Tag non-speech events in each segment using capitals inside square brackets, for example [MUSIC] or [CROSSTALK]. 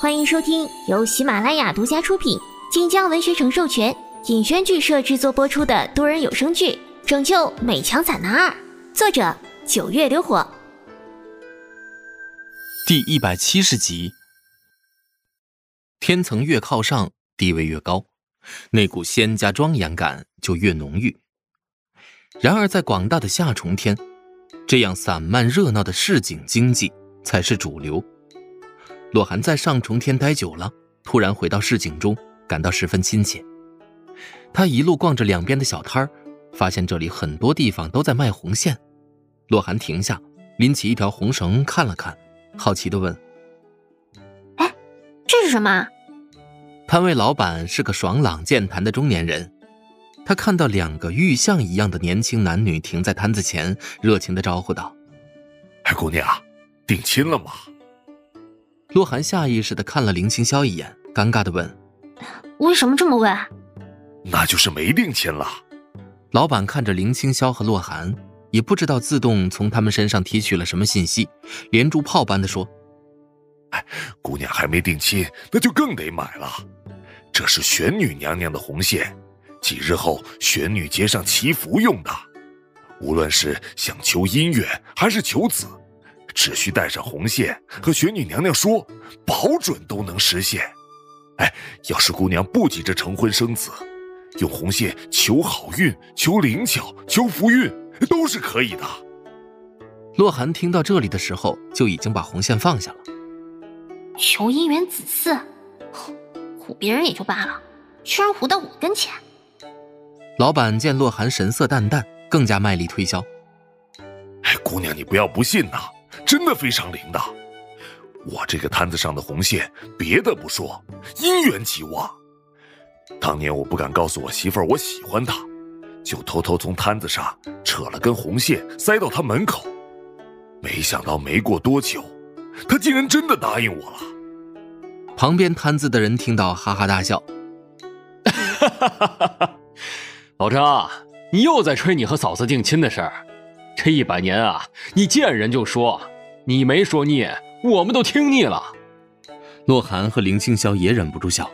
欢迎收听由喜马拉雅独家出品、晋江文学城授权、尹轩剧社制作播出的多人有声剧《拯救美强惨男二》，作者九月流火，第一百七十集。天层越靠上，地位越高，那股仙家庄严感就越浓郁。然而，在广大的夏重天，这样散漫热闹的市井经济才是主流。洛寒在上重天待久了，突然回到市井中，感到十分亲切。他一路逛着两边的小摊儿，发现这里很多地方都在卖红线。洛寒停下，拎起一条红绳看了看，好奇地问：“哎，这是什么？”摊位老板是个爽朗健谈的中年人，他看到两个玉像一样的年轻男女停在摊子前，热情地招呼道：“哎，姑娘，定亲了吗？”洛寒下意识的看了林青霄一眼，尴尬的问：“为什么这么问？”“那就是没定亲了。”老板看着林青霄和洛寒，也不知道自动从他们身上提取了什么信息，连珠炮般的说：“哎，姑娘还没定亲，那就更得买了。这是玄女娘娘的红线，几日后玄女节上祈福用的。无论是想求姻缘还是求子。”只需带上红线和玄女娘娘说，保准都能实现。哎，要是姑娘不急着成婚生子，用红线求好运、求灵巧、求福运都是可以的。洛寒听到这里的时候，就已经把红线放下了。求姻缘子嗣，唬别人也就罢了，居然唬到我跟前。老板见洛寒神色淡淡，更加卖力推销。哎，姑娘，你不要不信呐。真的非常灵的，我这个摊子上的红线，别的不说，姻缘极旺。当年我不敢告诉我媳妇儿我喜欢她，就偷偷从摊子上扯了根红线塞到她门口，没想到没过多久，她竟然真的答应我了。旁边摊子的人听到哈哈大笑，哈哈哈哈哈！老张，你又在吹你和嫂子定亲的事儿，这一百年啊，你见人就说。你没说腻，我们都听腻了。洛寒和林青霄也忍不住笑。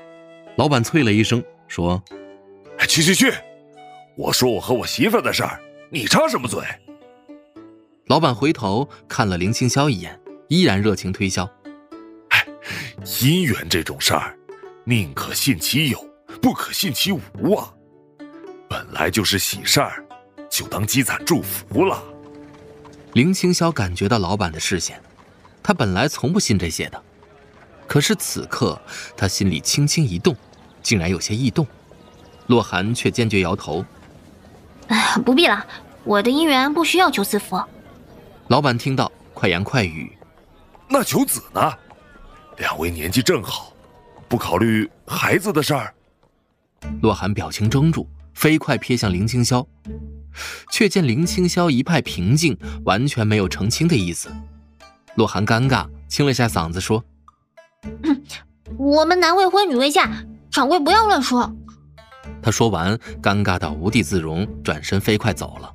老板啐了一声，说：“去去去，我说我和我媳妇的事儿，你插什么嘴？”老板回头看了林青霄一眼，依然热情推销：“哎，姻缘这种事儿，宁可信其有，不可信其无啊。本来就是喜事儿，就当积攒祝福了。”林青霄感觉到老板的视线，他本来从不信这些的，可是此刻他心里轻轻一动，竟然有些异动。洛寒却坚决摇头：“哎，不必了，我的姻缘不需要求赐福。”老板听到，快言快语：“那求子呢？两位年纪正好，不考虑孩子的事儿？”洛寒表情怔住，飞快瞥向林青霄。却见林青霄一派平静，完全没有澄清的意思。洛寒尴尬，清了下嗓子说：“我们男未婚，女未嫁，掌柜不要乱说。”他说完，尴尬到无地自容，转身飞快走了。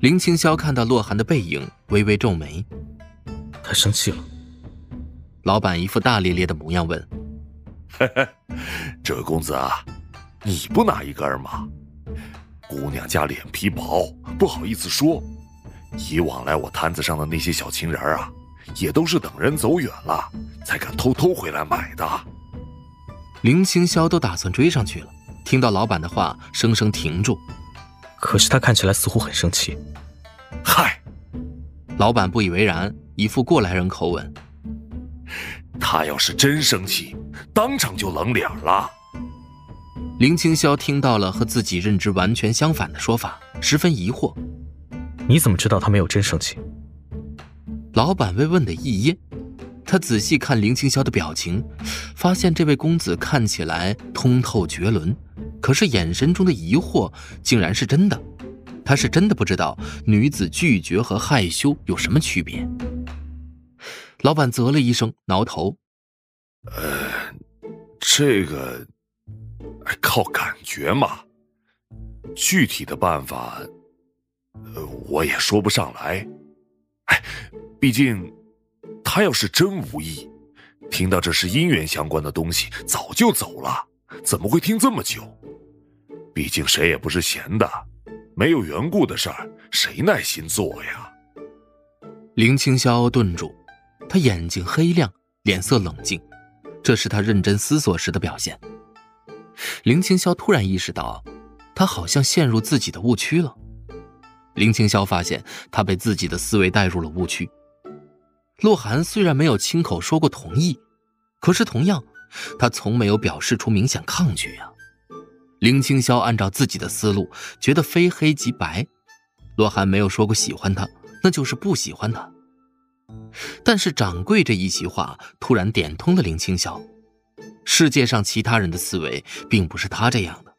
林青霄看到洛寒的背影，微微皱眉：“他生气了。”老板一副大咧咧的模样问：“ [LAUGHS] 这位公子啊，你不拿一根吗？”姑娘家脸皮薄，不好意思说。以往来我摊子上的那些小情人啊，也都是等人走远了，才敢偷偷回来买的。林清霄都打算追上去了，听到老板的话，生生停住。可是他看起来似乎很生气。嗨，老板不以为然，一副过来人口吻。他要是真生气，当场就冷脸了。林青霄听到了和自己认知完全相反的说法，十分疑惑：“你怎么知道他没有真生气？”老板被问的一噎，他仔细看林青霄的表情，发现这位公子看起来通透绝伦，可是眼神中的疑惑竟然是真的。他是真的不知道女子拒绝和害羞有什么区别。老板啧了一声，挠头：“呃，这个……”靠感觉嘛，具体的办法，呃，我也说不上来。哎，毕竟他要是真无意，听到这是姻缘相关的东西，早就走了。怎么会听这么久？毕竟谁也不是闲的，没有缘故的事儿，谁耐心做呀？林青霄顿住，他眼睛黑亮，脸色冷静，这是他认真思索时的表现。林青霄突然意识到，他好像陷入自己的误区了。林青霄发现他被自己的思维带入了误区。洛寒虽然没有亲口说过同意，可是同样，他从没有表示出明显抗拒呀。林青霄按照自己的思路，觉得非黑即白。洛寒没有说过喜欢他，那就是不喜欢他。但是掌柜这一席话突然点通了林青霄。世界上其他人的思维并不是他这样的，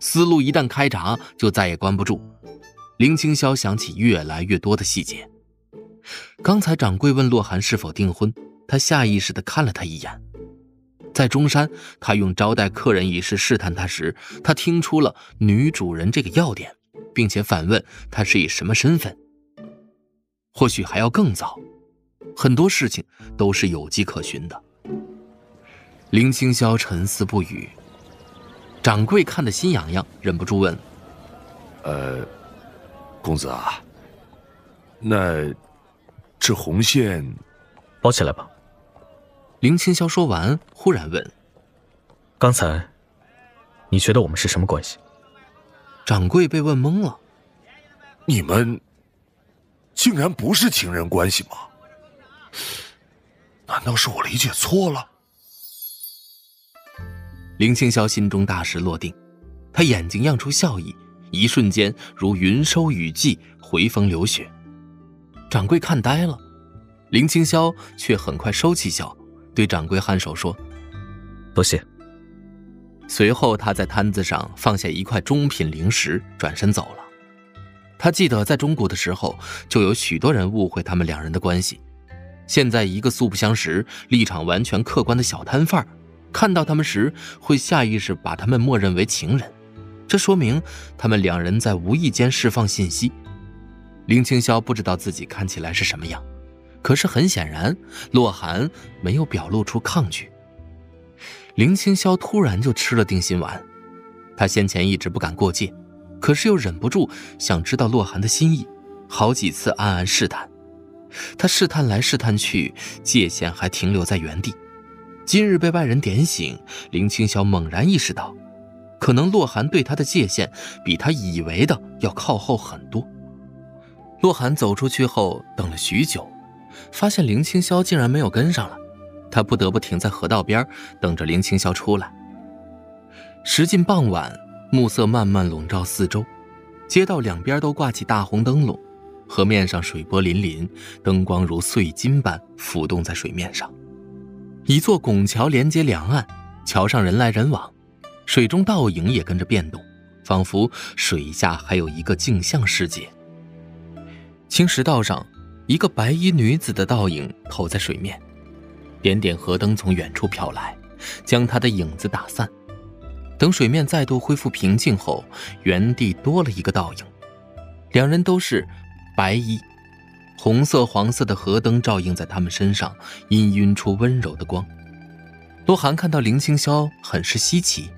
思路一旦开闸，就再也关不住。林青霄想起越来越多的细节。刚才掌柜问洛寒是否订婚，他下意识地看了他一眼。在中山，他用招待客人一事试探他时，他听出了女主人这个要点，并且反问他是以什么身份。或许还要更早，很多事情都是有迹可循的。林青霄沉思不语，掌柜看得心痒痒，忍不住问：“呃，公子啊，那这红线包起来吧。”林青霄说完，忽然问：“刚才你觉得我们是什么关系？”掌柜被问懵了：“你们竟然不是情人关系吗？难道是我理解错了？”林青霄心中大石落定，他眼睛漾出笑意，一瞬间如云收雨霁，回风流雪。掌柜看呆了，林青霄却很快收起笑，对掌柜颔首说：“多谢。”随后他在摊子上放下一块中品灵石，转身走了。他记得在中古的时候，就有许多人误会他们两人的关系。现在一个素不相识、立场完全客观的小摊贩看到他们时，会下意识把他们默认为情人，这说明他们两人在无意间释放信息。林青霄不知道自己看起来是什么样，可是很显然，洛寒没有表露出抗拒。林青霄突然就吃了定心丸，他先前一直不敢过界，可是又忍不住想知道洛寒的心意，好几次暗暗试探。他试探来试探去，界限还停留在原地。今日被外人点醒，林青霄猛然意识到，可能洛寒对他的界限比他以为的要靠后很多。洛寒走出去后，等了许久，发现林青霄竟然没有跟上来，他不得不停在河道边等着林青霄出来。时近傍晚，暮色慢慢笼罩四周，街道两边都挂起大红灯笼，河面上水波粼粼，灯光如碎金般浮动在水面上。一座拱桥连接两岸，桥上人来人往，水中倒影也跟着变动，仿佛水下还有一个镜像世界。青石道上，一个白衣女子的倒影投在水面，点点河灯从远处飘来，将她的影子打散。等水面再度恢复平静后，原地多了一个倒影，两人都是白衣。红色、黄色的河灯照映在他们身上，氤氲出温柔的光。洛寒看到林青霄，很是稀奇。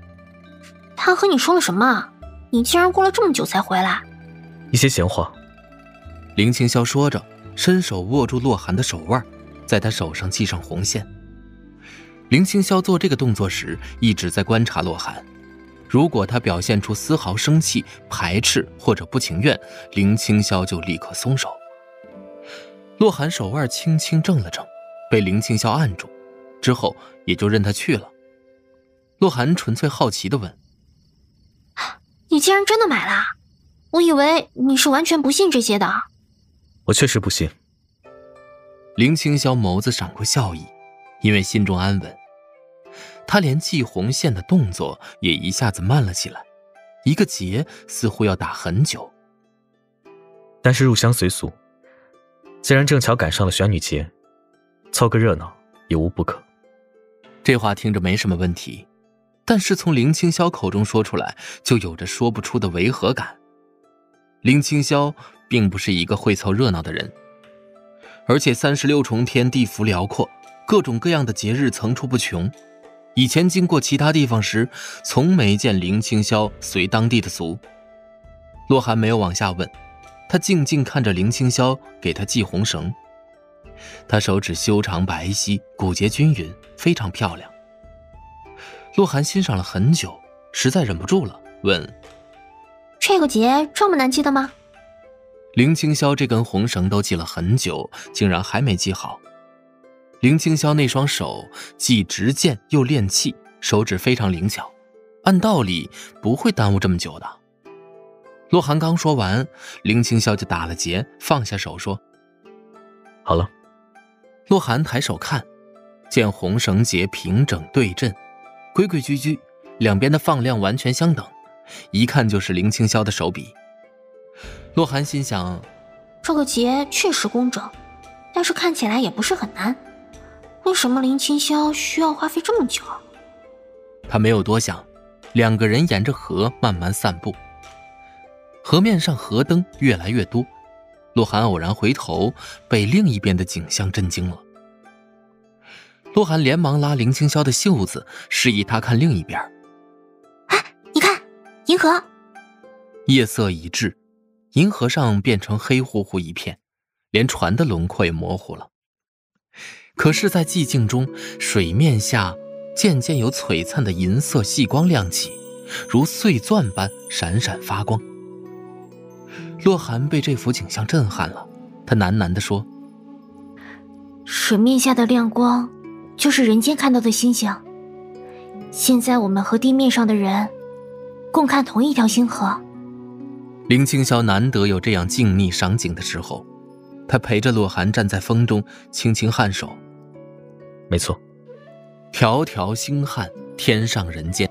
他和你说了什么？你竟然过了这么久才回来？一些闲话。林青霄说着，伸手握住洛寒的手腕，在他手上系上红线。林青霄做这个动作时，一直在观察洛寒。如果他表现出丝毫生气、排斥或者不情愿，林青霄就立刻松手。洛寒手腕轻轻怔了怔，被林青霄按住，之后也就任他去了。洛寒纯粹好奇的问：“你竟然真的买了？我以为你是完全不信这些的。”我确实不信。林青霄眸子闪过笑意，因为心中安稳。他连系红线的动作也一下子慢了起来，一个结似乎要打很久。但是入乡随俗。既然正巧赶上了玄女节，凑个热闹也无不可。这话听着没什么问题，但是从林青霄口中说出来，就有着说不出的违和感。林青霄并不是一个会凑热闹的人，而且三十六重天地幅辽阔，各种各样的节日层出不穷。以前经过其他地方时，从没见林青霄随当地的俗。洛寒没有往下问，他静静看着林青霄给他系红绳。他手指修长白皙，骨节均匀，非常漂亮。洛寒欣赏了很久，实在忍不住了，问：“这个结这么难系的吗？”林青霄这根红绳都系了很久，竟然还没系好。林青霄那双手既执剑又练气，手指非常灵巧，按道理不会耽误这么久的。洛寒刚说完，林青霄就打了结，放下手说：“好了。”洛寒抬手看，见红绳结平整对阵，规规矩矩，两边的放量完全相等，一看就是林青霄的手笔。洛寒心想，这个结确实工整，但是看起来也不是很难。为什么林青霄需要花费这么久？他没有多想，两个人沿着河慢慢散步。河面上河灯越来越多，洛寒偶然回头，被另一边的景象震惊了。洛寒连忙拉林青霄的袖子，示意他看另一边。哎，你看，银河。夜色已至，银河上变成黑乎乎一片，连船的轮廓也模糊了。可是，在寂静中，水面下渐渐有璀璨的银色细光亮起，如碎钻般闪闪发光。洛寒被这幅景象震撼了，他喃喃地说：“水面下的亮光，就是人间看到的星星。现在我们和地面上的人，共看同一条星河。”林青霄难得有这样静谧赏景的时候，他陪着洛寒站在风中，轻轻颔首。没错，条条星汉，天上人间。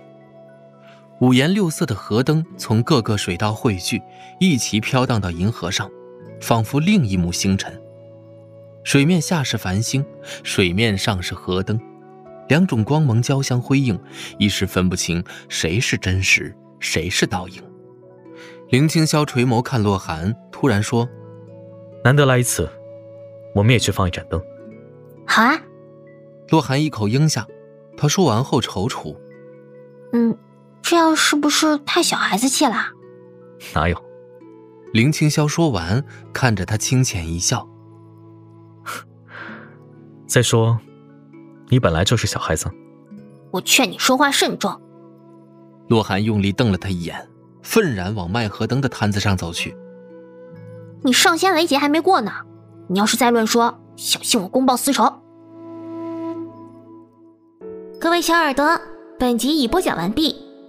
五颜六色的河灯从各个水道汇聚，一齐飘荡到银河上，仿佛另一幕星辰。水面下是繁星，水面上是河灯，两种光芒交相辉映，一时分不清谁是真实，谁是倒影。林青霄垂眸看洛寒，突然说：“难得来一次，我们也去放一盏灯。”好啊。洛寒一口应下，他说完后踌躇：“嗯，这样是不是太小孩子气了？”哪有？林青霄说完，看着他轻浅一笑：“ [LAUGHS] 再说，你本来就是小孩子。”我劝你说话慎重。洛寒用力瞪了他一眼，愤然往卖河灯的摊子上走去：“你上仙雷劫还没过呢，你要是再乱说，小心我公报私仇。”各位小耳朵，本集已播讲完毕，